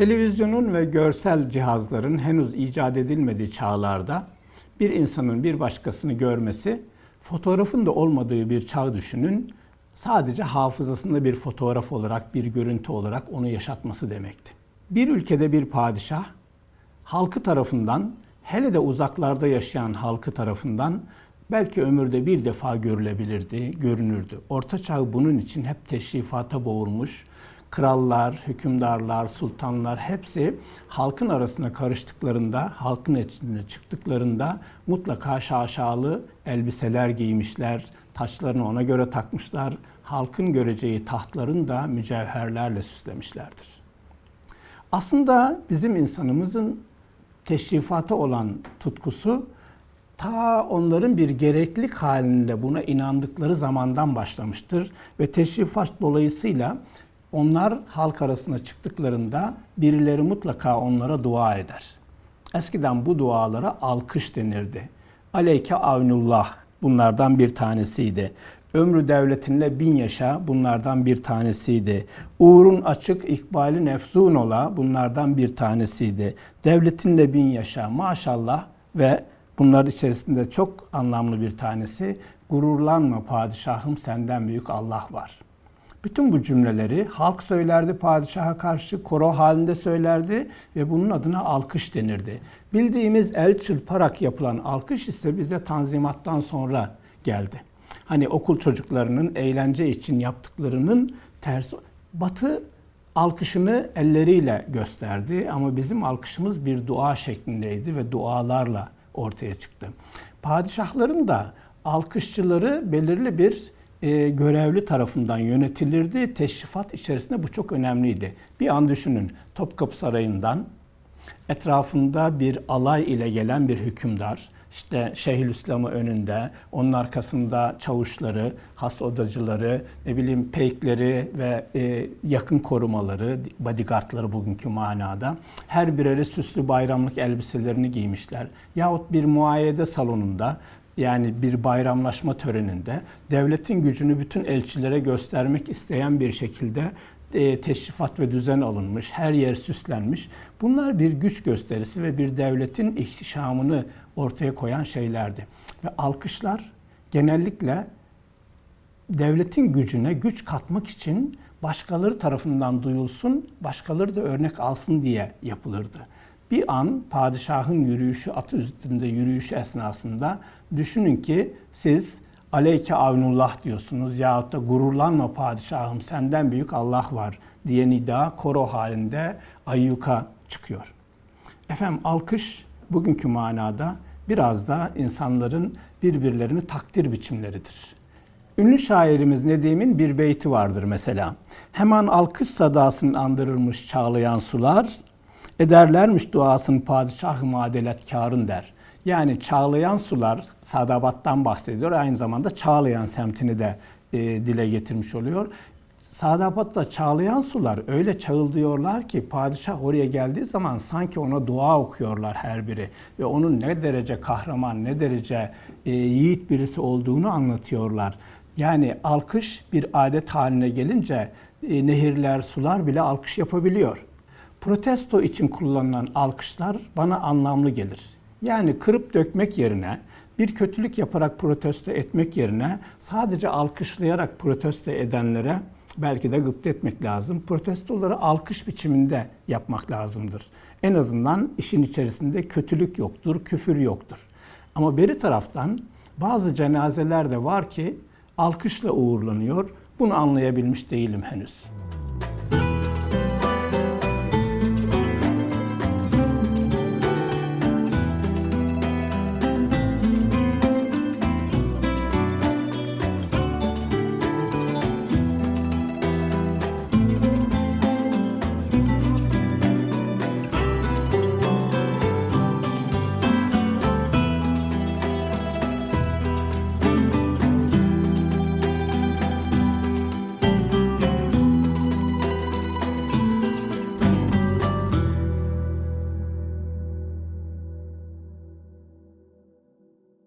Televizyonun ve görsel cihazların henüz icat edilmediği çağlarda bir insanın bir başkasını görmesi, fotoğrafın da olmadığı bir çağ düşünün, sadece hafızasında bir fotoğraf olarak, bir görüntü olarak onu yaşatması demekti. Bir ülkede bir padişah, halkı tarafından, hele de uzaklarda yaşayan halkı tarafından belki ömürde bir defa görülebilirdi, görünürdü. Orta Çağ bunun için hep teşrifata boğulmuş, krallar, hükümdarlar, sultanlar hepsi halkın arasına karıştıklarında, halkın içine çıktıklarında mutlaka şaşalı elbiseler giymişler, taçlarını ona göre takmışlar, halkın göreceği tahtların da mücevherlerle süslemişlerdir. Aslında bizim insanımızın teşrifata olan tutkusu ta onların bir gereklilik halinde buna inandıkları zamandan başlamıştır ve teşrifat dolayısıyla onlar halk arasına çıktıklarında birileri mutlaka onlara dua eder. Eskiden bu dualara alkış denirdi. Aleyke avnullah bunlardan bir tanesiydi. Ömrü devletinle bin yaşa bunlardan bir tanesiydi. Uğrun açık ikbali nefzun ola bunlardan bir tanesiydi. Devletinle bin yaşa maşallah ve bunlar içerisinde çok anlamlı bir tanesi gururlanma padişahım senden büyük Allah var.'' Bütün bu cümleleri halk söylerdi padişaha karşı, koro halinde söylerdi ve bunun adına alkış denirdi. Bildiğimiz el çırparak yapılan alkış ise bize tanzimattan sonra geldi. Hani okul çocuklarının eğlence için yaptıklarının tersi. Batı alkışını elleriyle gösterdi ama bizim alkışımız bir dua şeklindeydi ve dualarla ortaya çıktı. Padişahların da alkışçıları belirli bir e, görevli tarafından yönetilirdi. Teşrifat içerisinde bu çok önemliydi. Bir an düşünün Topkapı Sarayı'ndan etrafında bir alay ile gelen bir hükümdar, işte Şeyhülislam'ı önünde, onun arkasında çavuşları, has odacıları, ne bileyim peykleri ve e, yakın korumaları, bodyguardları bugünkü manada. Her bireri süslü bayramlık elbiselerini giymişler. Yahut bir muayede salonunda yani bir bayramlaşma töreninde devletin gücünü bütün elçilere göstermek isteyen bir şekilde e, teşrifat ve düzen alınmış, her yer süslenmiş. Bunlar bir güç gösterisi ve bir devletin ihtişamını ortaya koyan şeylerdi. Ve alkışlar genellikle devletin gücüne güç katmak için başkaları tarafından duyulsun, başkaları da örnek alsın diye yapılırdı. Bir an padişahın yürüyüşü, atı üstünde yürüyüşü esnasında düşünün ki siz aleyke avnullah diyorsunuz yahut da gururlanma padişahım senden büyük Allah var diye nida koro halinde ayyuka çıkıyor. Efendim alkış bugünkü manada biraz da insanların birbirlerini takdir biçimleridir. Ünlü şairimiz Nedim'in bir beyti vardır mesela. Hemen alkış sadasını andırırmış çağlayan sular, ederlermiş duasını padişah-ı madeletkarın der. Yani çağlayan sular, Sadabat'tan bahsediyor. Aynı zamanda Çağlayan semtini de e, dile getirmiş oluyor. Sadabat'ta çağlayan sular öyle çağıldıyorlar ki padişah oraya geldiği zaman sanki ona dua okuyorlar her biri. Ve onun ne derece kahraman, ne derece e, yiğit birisi olduğunu anlatıyorlar. Yani alkış bir adet haline gelince e, nehirler, sular bile alkış yapabiliyor protesto için kullanılan alkışlar bana anlamlı gelir. Yani kırıp dökmek yerine, bir kötülük yaparak protesto etmek yerine sadece alkışlayarak protesto edenlere belki de gıpta etmek lazım. Protestoları alkış biçiminde yapmak lazımdır. En azından işin içerisinde kötülük yoktur, küfür yoktur. Ama beri taraftan bazı cenazeler de var ki alkışla uğurlanıyor. Bunu anlayabilmiş değilim henüz.